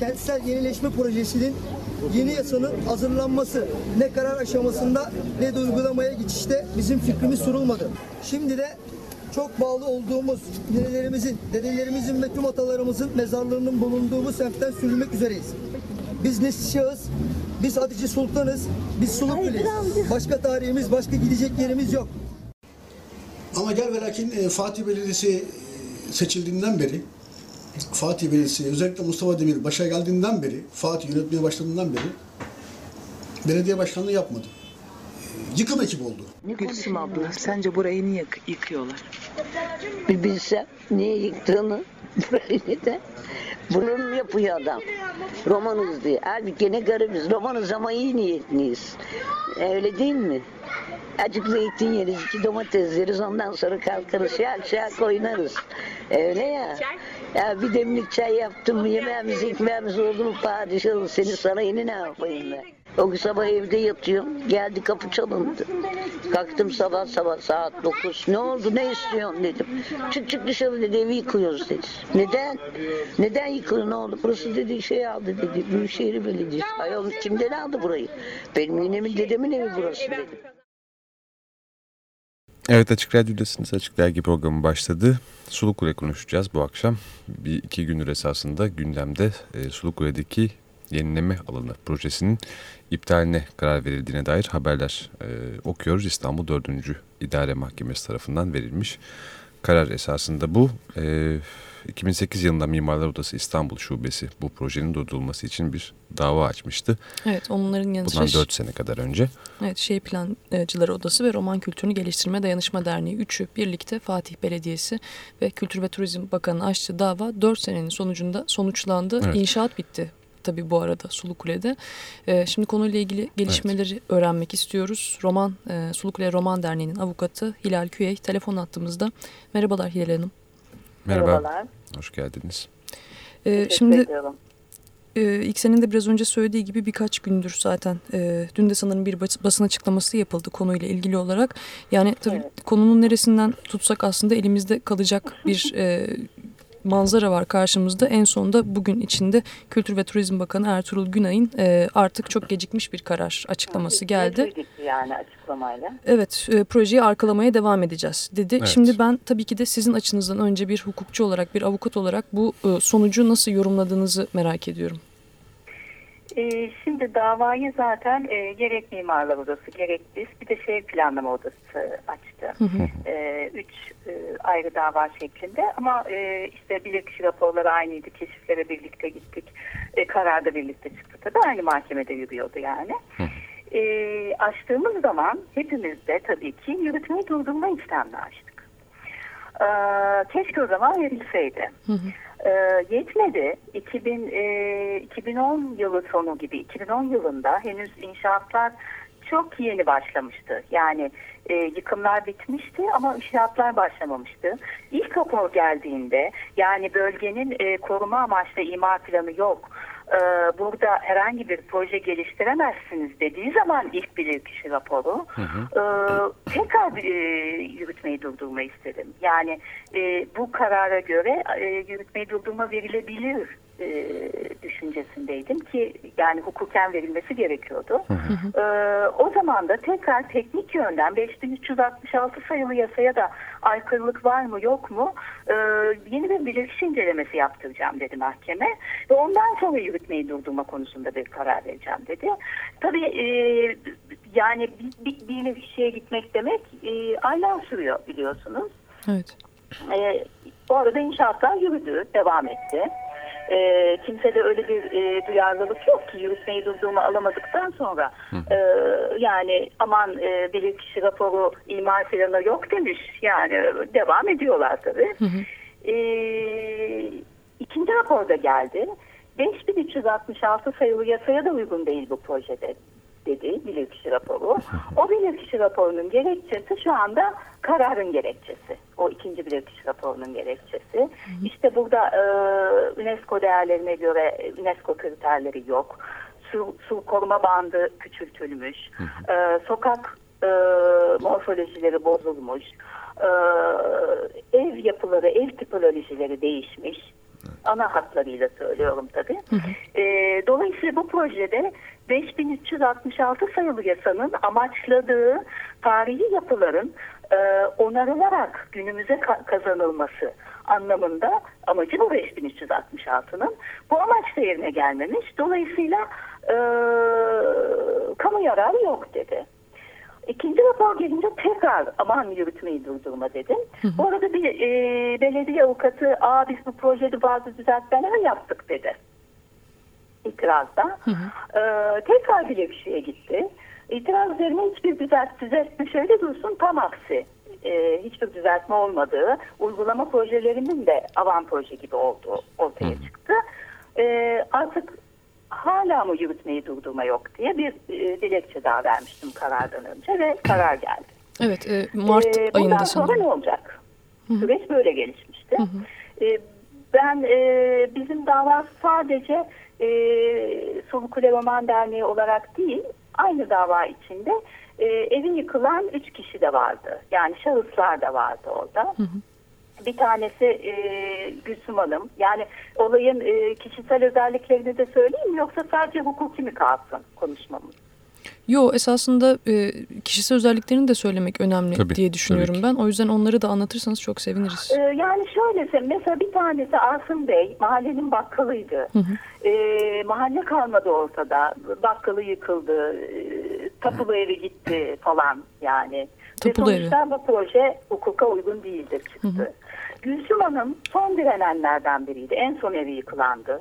kentsel yenileşme projesinin yeni yasanın hazırlanması ne karar aşamasında ne de uygulamaya geçişte bizim fikrimiz sorulmadı. Şimdi de çok bağlı olduğumuz ninelerimizin, dedelerimizin ve tüm atalarımızın mezarlarının bulunduğu bu semtten sürülmek üzereyiz. Biz ne şahıs, biz Hatice Sultanız, biz Sulukkule'yiz. Başka tarihimiz, başka gidecek yerimiz yok. Ama gel ve lakin e, Fatih Belediyesi e, seçildiğinden beri Fatih Belediyesi özellikle Mustafa Demir başa geldiğinden beri Fatih yönetmeye başladığından beri belediye başkanlığı yapmadı. E, Yıkım ekibi oldu. Gülsüm abla sence burayı niye yık- yıkıyorlar? Bir bilsem niye yıktığını burayı neden. Bunu yapıyor adam. Romanız diye. Halbuki gene garibiz. Romanız ama iyi niyetliyiz. Öyle değil mi? Acık zeytin yeriz, iki domates yeriz, ondan sonra kalkarız, şak şak oynarız. Öyle ya. Ya bir demlik çay yaptım yemeğimiz, ekmeğimiz oldu mu padişahım, seni sarayını ne yapayım ben? O gün sabah evde yatıyorum, geldi kapı çalındı. Kalktım sabah sabah saat 9. Ne oldu, ne istiyorsun dedim. Çık çık dışarı dedi, evi yıkıyoruz dedi. Neden? Neden yıkılıyor, ne oldu? Burası dedi şey aldı dedi, Büyükşehir Belediyesi. Ayol kimden aldı burayı? Benim ninemin dedemin evi burası dedim. Evet Açık Radyo'dasınız. Açık Dergi programı başladı. Sulukule konuşacağız bu akşam. Bir iki gündür esasında gündemde e, Sulukule'deki yenileme alanı projesinin iptaline karar verildiğine dair haberler e, okuyoruz. İstanbul 4. İdare Mahkemesi tarafından verilmiş karar esasında bu. E, 2008 yılında Mimarlar Odası İstanbul Şubesi bu projenin durdurulması için bir dava açmıştı. Evet onların yanı Bundan sıra 4 sene kadar önce. evet, Şehir Plancıları Odası ve Roman Kültürünü Geliştirme Dayanışma Derneği üçü birlikte Fatih Belediyesi ve Kültür ve Turizm Bakanı açtığı dava 4 senenin sonucunda sonuçlandı. Evet. İnşaat bitti tabii bu arada Sulukule'de. Ee, şimdi konuyla ilgili gelişmeleri öğrenmek istiyoruz. Roman e, Sulukule Roman Derneği'nin avukatı Hilal Küyey telefon attığımızda. Merhabalar Hilal Hanım. Merhaba, Merhabalar. hoş geldiniz. Teşekkür şimdi ediyorum. İlk senin de biraz önce söylediği gibi birkaç gündür zaten e, dün de sanırım bir bas- basın açıklaması yapıldı konuyla ilgili olarak. Yani tabii Evet. konunun neresinden tutsak aslında elimizde kalacak bir e, manzara var karşımızda. En sonunda bugün içinde Kültür ve Turizm Bakanı Ertuğrul Günay'ın e, artık çok gecikmiş bir karar açıklaması geldi. Yani açıklamayla? Evet, e, projeyi arkalamaya devam edeceğiz dedi. Evet. Şimdi ben tabii ki de sizin açınızdan önce bir hukukçu olarak, bir avukat olarak bu e, sonucu nasıl yorumladığınızı merak ediyorum. Ee, şimdi davayı zaten e, gerek Mimarlar Odası gerek biz bir de şehir planlama odası açtı. Ee, üç e, ayrı dava şeklinde ama e, işte bilirkişi raporları aynıydı. Keşiflere birlikte gittik. E, karar da birlikte çıktı. Tabii aynı mahkemede yürüyordu yani. E, açtığımız zaman hepimiz de tabii ki yürütmeyi durdurma işlemini açtık. Ee, keşke o zaman verilseydi. Ee, yetmedi. 2000, e, 2010 yılı sonu gibi 2010 yılında henüz inşaatlar çok yeni başlamıştı. Yani e, yıkımlar bitmişti ama inşaatlar başlamamıştı. İlk rapor geldiğinde yani bölgenin e, koruma amaçlı imar planı yok. Ee, burada herhangi bir proje geliştiremezsiniz dediği zaman ilk bilirkişi raporu. E, tekrar e, yürütmeyi durdurma istedim. Yani e, bu karara göre e, yürütmeyi durdurma verilebilir e, düşüncesindeydim ki yani hukuken verilmesi gerekiyordu. E, o zaman da tekrar teknik yönden 5366 sayılı yasaya da aykırılık var mı yok mu e, yeni bir bilirkişi incelemesi yaptıracağım dedi mahkeme ve ondan sonra yürütmeyi durdurma konusunda bir karar vereceğim dedi. Tabii e, yani bir, bir, bir bilirkişiye gitmek demek e, aylar sürüyor biliyorsunuz. Evet. E, bu arada inşaatlar yürüdü, devam etti. E, kimse de öyle bir e, duyarlılık yok ki yürütmeyi durdurma alamadıktan sonra. E, yani aman e, bilirkişi raporu imar planı yok demiş. Yani devam ediyorlar tabii. E, ikinci rapor da geldi. 5366 sayılı yasaya da uygun değil bu projede dedi bilirkişi raporu. O bilirkişi raporunun gerekçesi şu anda kararın gerekçesi. O ikinci bilirkişi raporunun gerekçesi. İşte burada e, UNESCO değerlerine göre UNESCO kriterleri yok. Su, su koruma bandı küçültülmüş. E, sokak e, morfolojileri bozulmuş. E, ev yapıları, ev tipolojileri değişmiş. Ana hatlarıyla söylüyorum tabii. E, dolayısıyla bu projede 5366 sayılı yasanın amaçladığı tarihi yapıların e, onarılarak günümüze ka- kazanılması anlamında amacı bu 5366'nın. Bu amaçla yerine gelmemiş. Dolayısıyla e, kamu yararı yok dedi. İkinci rapor gelince tekrar aman yürütmeyi durdurma dedim. Bu arada bir e, belediye avukatı aa biz bu projede bazı düzeltmeler yaptık dedi. İtirazda. E, tekrar bilirkişiye gitti. İtiraz üzerine hiçbir düzelt, düzeltme şöyle dursun tam aksi. E, hiçbir düzeltme olmadığı, uygulama projelerinin de avan proje gibi olduğu ortaya çıktı. E, artık hala mı yürütmeyi durdurma yok diye bir e, dilekçe daha vermiştim karardan önce ve karar geldi. Evet e, Mart bundan ayında sonra sanırım. ne olacak? Süreç böyle gelişmişti. Ee, ben e, bizim dava sadece e, Sulukule Roman Derneği olarak değil, aynı dava içinde e, evi yıkılan üç kişi de vardı. Yani şahıslar da vardı orada. Bir tanesi e, Gülsüm Hanım. Yani olayın e, kişisel özelliklerini de söyleyeyim yoksa sadece hukuki mi kalsın konuşmamız? Yo esasında e, kişisel özelliklerini de söylemek önemli Tabii, diye düşünüyorum tabii ben. O yüzden onları da anlatırsanız çok seviniriz. Ee, yani şöyle mesela bir tanesi Asım Bey mahallenin bakkalıydı. Ee, mahalle kalmadı ortada. Bakkalı yıkıldı. Ee, tapulu evi gitti falan yani. Tapulu Ve evi. sonuçta bu proje hukuka uygun değildir çıktı. Gülsüm Hanım son direnenlerden biriydi. En son evi yıkılandı.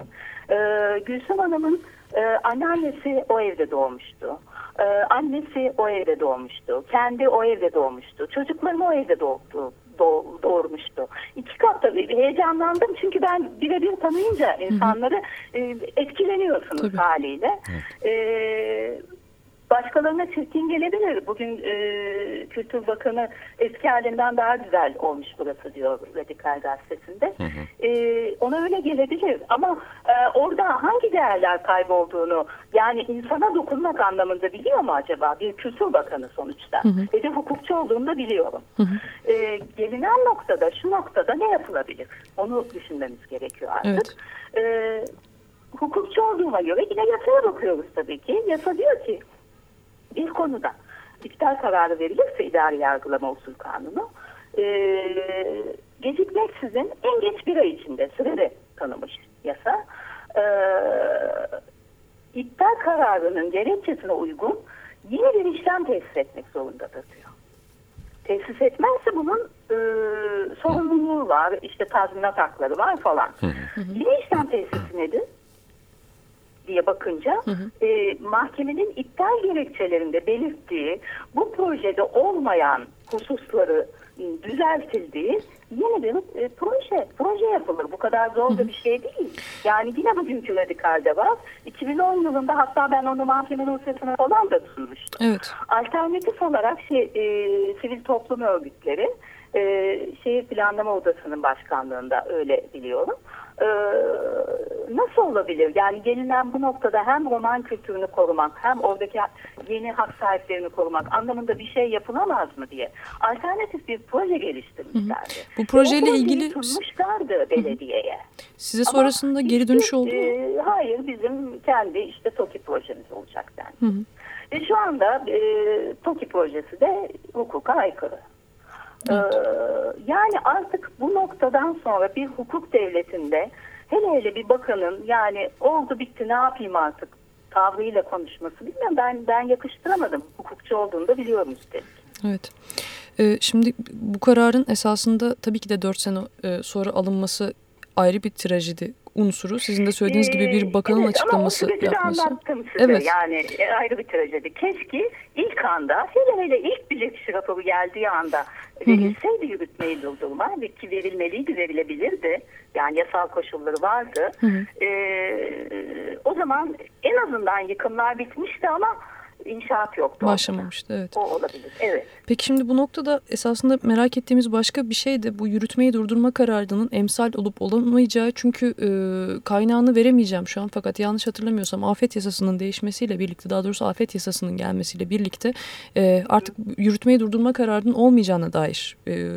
Ee, Gülsüm Hanım'ın e, anneannesi o evde doğmuştu. Ee, annesi o evde doğmuştu. Kendi o evde doğmuştu. Çocuklarım o evde doğdu, doğ- doğurmuştu. İki kat tabii heyecanlandım çünkü ben birebir tanıyınca insanları e, etkileniyorsunuz Tabii. haliyle. Ee, Başkalarına çirkin gelebilir. Bugün e, Kültür Bakanı eski halinden daha güzel olmuş burası diyor Radikal Gazetesi'nde. E, ona öyle gelebilir ama e, orada hangi değerler kaybolduğunu yani insana dokunmak anlamında biliyor mu acaba? Bir Kültür Bakanı sonuçta. Ve de hukukçu olduğunu da biliyorum. E, gelinen noktada şu noktada ne yapılabilir? Onu düşünmemiz gerekiyor artık. Evet. E, hukukçu olduğuma göre yine yasaya bakıyoruz tabii ki. Yasa diyor ki bir konuda iptal kararı verilirse idari yargılama usul kanunu e, gecikmeksizin en geç bir ay içinde süre tanımış yasa e, iptal kararının gerekçesine uygun yeni bir işlem tesis etmek zorundadır diyor. Tesis etmezse bunun e, sorumluluğu var, işte tazminat hakları var falan. Yeni işlem tesisi nedir? Diye bakınca e, mahkemenin iptal gerekçelerinde belirttiği bu projede olmayan hususları e, düzeltildiği yeni bir e, proje proje yapılır. Bu kadar zor da bir şey değil. Yani yine bugünkü radikalde var. 2010 yılında hatta ben onu mahkeme dosyasına falan da sunmuştum. Evet. Alternatif olarak şey, e, sivil toplum örgütleri e, şehir planlama odasının başkanlığında öyle biliyorum. E, nasıl olabilir? Yani gelinen bu noktada hem roman kültürünü korumak hem oradaki yeni hak sahiplerini korumak anlamında bir şey yapılamaz mı diye alternatif bir proje geliştirmişlerdi. Bu projeyle O projeyi ilgili- sunmuşlardı belediyeye. Size Ama sonrasında geri dönüş oldu mu? e, hayır bizim kendi işte TOKİ projemiz olacak dendi. Ve şu anda e, TOKİ projesi de hukuka aykırı. Ee, yani artık bu noktadan sonra bir hukuk devletinde hele hele bir bakanın yani oldu bitti ne yapayım artık tavrıyla konuşması bilmiyorum ben ben yakıştıramadım. Hukukçu olduğunu da biliyorum üstelik. Evet. Ee, şimdi bu kararın esasında tabii ki de 4 sene e, sonra alınması ayrı bir trajedi unsuru. Sizin de söylediğiniz gibi bir bakanın Ee, evet, açıklaması ama o yapması. anlattım size. Evet. Yani e, ayrı bir trajedi. Keşke ilk anda hele hele ilk bilirkişi raporu geldiği anda verilseydi yürütmeyi durdurma ve ki verilmeliydi verilebilirdi. Yani yasal koşulları vardı. Ee, o zaman en azından yıkımlar bitmişti ama inşaat yoktu. Başlamamıştı evet. O olabilir. Evet. Peki şimdi bu noktada esasında merak ettiğimiz başka bir şey de bu yürütmeyi durdurma kararının emsal olup olamayacağı çünkü e, kaynağını veremeyeceğim şu an fakat yanlış hatırlamıyorsam afet yasasının değişmesiyle birlikte daha doğrusu afet yasasının gelmesiyle birlikte e, artık yürütmeyi durdurma kararının olmayacağına dair e,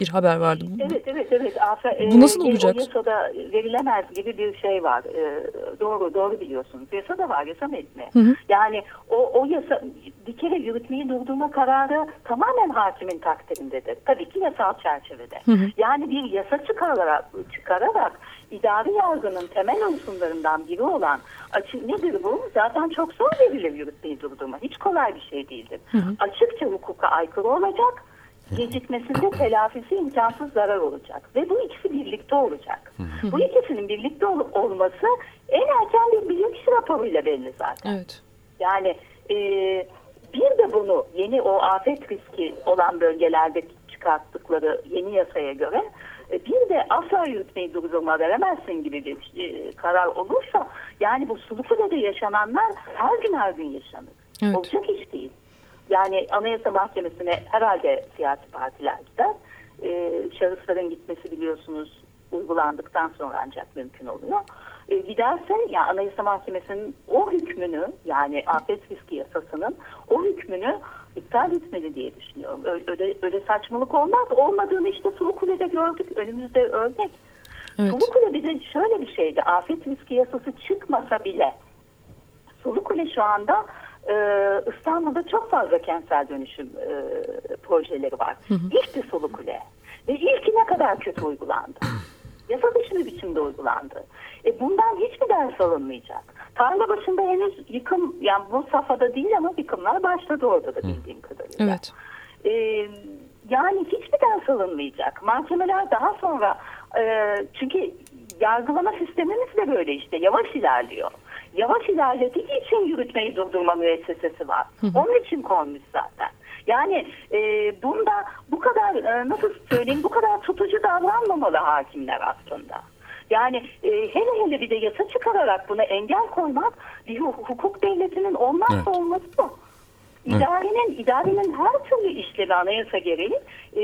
bir haber vardı. Evet evet evet. Afe, Bu nasıl e, olacak? Yasada verilemez gibi bir şey var. E, doğru doğru biliyorsunuz. Yasada var yasa metni. Yani o, o yasa bir kere yürütmeyi durdurma kararı tamamen hakimin takdirindedir. Tabii ki yasal çerçevede. Yani bir yasa çıkararak, çıkararak idari yargının temel unsurlarından biri olan açık nedir bu? Zaten çok zor verilir yürütmeyi durdurma. Hiç kolay bir şey değildir. Açıkça hukuka aykırı olacak gecikmesinde telafisi imkansız zarar olacak. Ve bu ikisi birlikte olacak. Bu ikisinin birlikte ol- olması en erken bir bilirkişi raporuyla belli zaten. Evet. Yani e, bir de bunu yeni o afet riski olan bölgelerde çıkarttıkları yeni yasaya göre e, bir de asla yürütmeyi durdurma veremezsin gibi bir e, karar olursa yani bu Sulukule'de yaşananlar her gün her gün yaşanır. Evet. Olacak iş değil. Yani Anayasa Mahkemesi'ne herhalde siyasi partiler gider. E, şahısların gitmesi biliyorsunuz uygulandıktan sonra ancak mümkün oluyor. E, giderse ya Anayasa Mahkemesi'nin o hükmünü yani afet riski yasasının o hükmünü iptal etmeli diye düşünüyorum. Öyle, öyle, saçmalık olmaz. Olmadığını işte Sulukule'de gördük. Önümüzde örnek. Evet. Sulukule bir de şöyle bir şeydi. Afet riski yasası çıkmasa bile Sulukule şu anda e, İstanbul'da çok fazla kentsel dönüşüm e, projeleri var. İlk bir Sulukule. Ve ilki ne kadar kötü uygulandı. Yasa dışı bir biçimde uygulandı. E bundan hiçbir ders alınmayacak. Tarla başında henüz yıkım, yani bu safhada değil ama yıkımlar başladı orada da bildiğim kadarıyla. Evet. E, yani hiçbir ders alınmayacak. Mahkemeler daha sonra e, çünkü yargılama sistemimiz de böyle işte yavaş ilerliyor. Yavaş ilerlediği için yürütmeyi durdurma müessesesi var. Onun için konmuş zaten. Yani e, bunda bu kadar e, nasıl söyleyeyim bu kadar tutucu davranmamalı hakimler aslında. Yani e, hele hele bir de yasa çıkararak buna engel koymak bir hu- hukuk devletinin olmazsa Evet. olması bu. İdarenin, idarenin her türlü işlevi anayasa gereği e,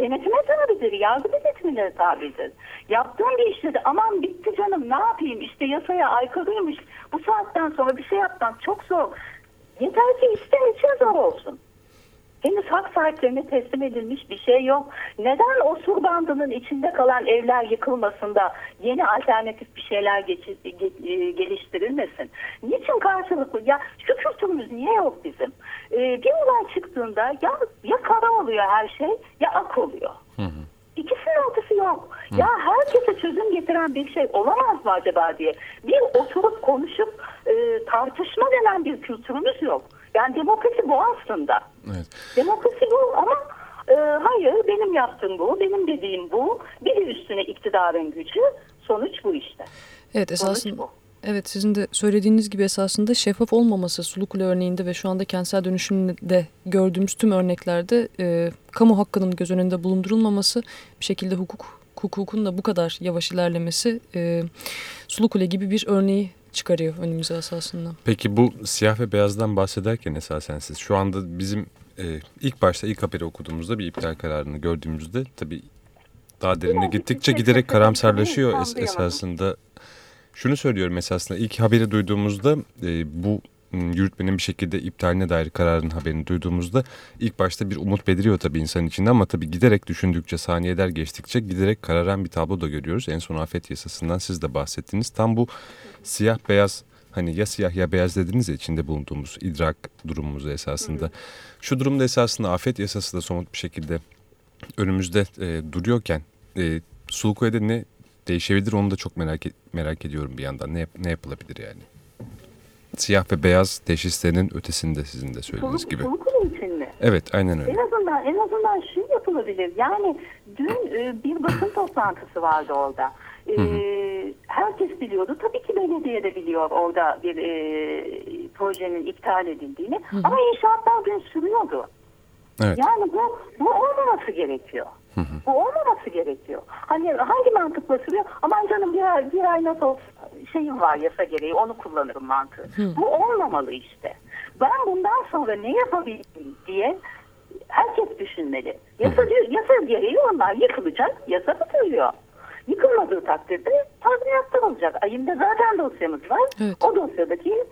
denetime tabidir, yargı denetimine tabidir. Yaptığım bir işte de aman bitti canım ne yapayım işte yasaya aykırıymış bu saatten sonra bir şey yapmak çok zor. Yeter ki istem için zor olsun. Henüz hak sahiplerine teslim edilmiş bir şey yok. Neden o sur bandının içinde kalan evler yıkılmasında yeni alternatif bir şeyler e, geliştirilmesin? Niçin karşılıklı? Ya kültürümüz niye yok bizim? Ee, bir olay çıktığında ya, ya kara oluyor her şey ya ak oluyor. İkisinin ortası yok. Ya herkese çözüm getiren bir şey olamaz mı acaba diye. Bir oturup konuşup e, tartışma denen bir kültürümüz yok. Yani demokrasi bu aslında. Evet. Demokrasi bu ama e, hayır benim yaptığım bu, benim dediğim bu. Bir de üstüne iktidarın gücü. Sonuç bu işte. Evet Sonuç esasında bu. Evet sizin de söylediğiniz gibi esasında şeffaf olmaması Sulukule örneğinde ve şu anda kentsel dönüşümde gördüğümüz tüm örneklerde e, kamu hakkının göz önünde bulundurulmaması bir şekilde hukuk hukukun da bu kadar yavaş ilerlemesi e, Sulukule gibi bir örneği çıkarıyor önümüze esasında. Peki bu siyah ve beyazdan bahsederken esasen siz şu anda bizim e, ilk başta ilk haberi okuduğumuzda bir iptal kararını gördüğümüzde tabii daha derine gittikçe giderek karamsarlaşıyor es- esasında. Şunu söylüyorum esasında ilk haberi duyduğumuzda e, bu yürütmenin bir şekilde iptaline dair kararın haberini duyduğumuzda ilk başta bir umut beliriyor tabii insan içinde ama tabii giderek düşündükçe saniyeler geçtikçe giderek kararan bir tablo da görüyoruz. En son afet yasasından siz de bahsettiniz. Tam bu siyah beyaz hani ya siyah ya beyaz dediniz ya içinde bulunduğumuz idrak durumumuz esasında. Şu durumda esasında afet yasası da somut bir şekilde önümüzde e, duruyorken e, Suluköy'de ne değişebilir onu da çok merak et- merak ediyorum bir yandan. Ne ne yapılabilir yani? Siyah ve beyaz teşhislerinin ötesinde sizin de söylediğiniz gibi. soluk için mi? Evet, aynen öyle. En azından en azından şu yapılabilir. Yani dün e, bir basın toplantısı vardı orada. E, herkes biliyordu. Tabii ki belediye de biliyor orada bir e, projenin iptal edildiğini. Ama inşaatlar dün sürüyordu. Evet. Yani bu bu olmaması gerekiyor. Bu olmaması gerekiyor. Hani hangi mantıkla sürüyor? Aman canım bir ay, bir ay nasıl şeyim var yasa gereği onu kullanırım mantığı. Bu olmamalı işte. Ben bundan sonra ne yapabilirim diye herkes düşünmeli. Yasa, yasa gereği onlar yıkılacak. Yasa bitiriyor. Yıkılmadığı takdirde tazminatlar olacak. Ayında zaten dosyamız var. Evet. O dosyadaki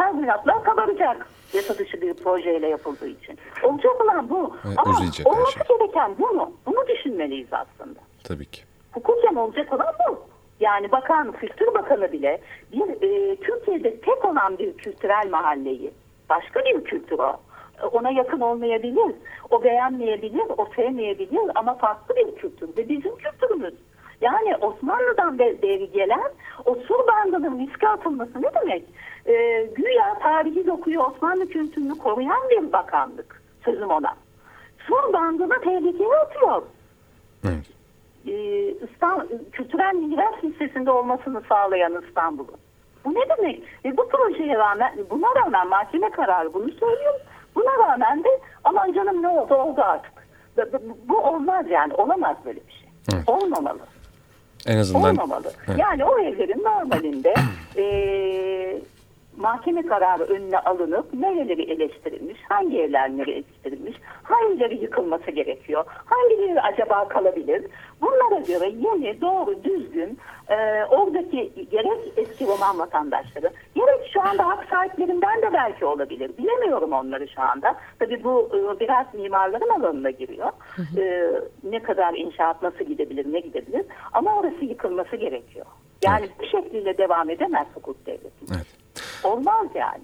tazminatlar kabaracak. Yasa dışı bir projeyle yapıldığı için. Olacak olan bu. Evet, Ama uzayacak olması şey. gereken bu mu? Bunu düşünmeliyiz aslında. Tabii ki. Hukuken olacak olan bu. Yani bakan, kültür bakanı bile bir e, Türkiye'de tek olan bir kültürel mahalleyi, başka bir kültür o. E, Ona yakın olmayabilir, o beğenmeyebilir, o sevmeyebilir ama farklı bir kültür ve bizim kültürümüz. Yani Osmanlı'dan beri gelen o sur bandının riske atılması ne demek? E, güya tarihi dokuyu Osmanlı kültürünü koruyan bir bakanlık sözüm ona. Sur bandını tehlikeye atıyor Evet. e, İstanbul, kültürel miras listesinde olmasını sağlayan İstanbul'un. Bu ne demek? E, bu projeye rağmen, buna rağmen mahkeme kararı bunu söylüyor. Buna rağmen de aman canım ne oldu oldu artık. Bu, bu- bu olmaz yani olamaz böyle bir şey. Evet. Olmamalı. En azından Olmamalı. Evet. Yani o evlerin normalinde eee, mahkeme kararı önüne alınıp nereleri eleştirilmiş, hangi evler eleştirilmiş, hangileri yıkılması gerekiyor, hangileri acaba kalabilir. Bunlara göre yeni, doğru, düzgün eee, oradaki gerek eski Roman vatandaşları, gerek şu anda hak sahiplerinden de belki olabilir. Bilemiyorum onları şu anda. Tabii bu eee, biraz mimarların alanına giriyor. Eee, ne kadar inşaat nasıl gidebilir, ne gidebilir. Ama orası yıkılması gerekiyor. Yani bu şekliyle devam edemez hukuk devleti. evet. Olmaz yani.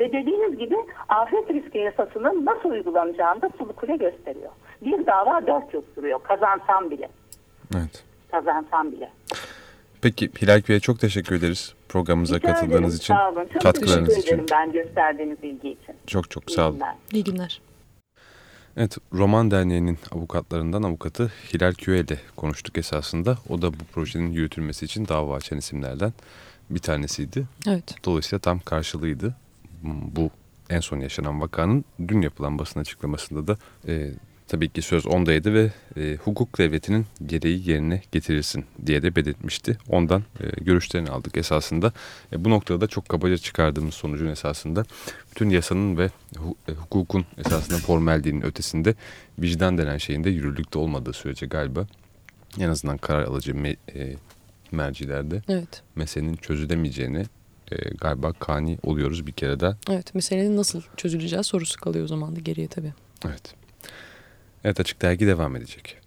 Ve dediğiniz gibi afet riski yasasının nasıl uygulanacağını da Sulu Kule gösteriyor. Bir dava dört yıl sürüyor. Kazansam bile. evet. Kazansam bile. Peki Hilal Bey'e çok teşekkür ederiz programımıza Rica ederim, katıldığınız için, Sağ olun. Çok katkılarınız teşekkür için. ederim ben gösterdiğiniz ilgi için. Çok çok İyi sağ olun. günler. İyi günler. Evet, Roman Derneği'nin avukatlarından avukatı Hilal Küye ile konuştuk esasında. O da bu projenin yürütülmesi için dava açan isimlerden bir tanesiydi. Evet. Dolayısıyla tam karşılığıydı. Bu en son yaşanan vakanın dün yapılan basın açıklamasında da e, tabii ki söz ondaydı ve e, hukuk devletinin gereği yerine getirilsin diye de belirtmişti. Ondan e, görüşlerini aldık esasında. E, bu noktada da çok kabaca çıkardığımız sonucun esasında bütün yasanın ve hu- e, hukukun esasında formalliğinin ötesinde vicdan denen şeyin de yürürlükte olmadığı sürece galiba en azından karar alıcı me- e, mercilerde Evet. meselenin çözülemeyeceğini e, galiba kani oluyoruz bir kere daha. Evet. Meselenin nasıl çözüleceği sorusu kalıyor o zaman da geriye tabii. Evet. Evet Açık Dergi devam edecek.